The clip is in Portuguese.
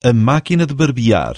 A máquina de barbear.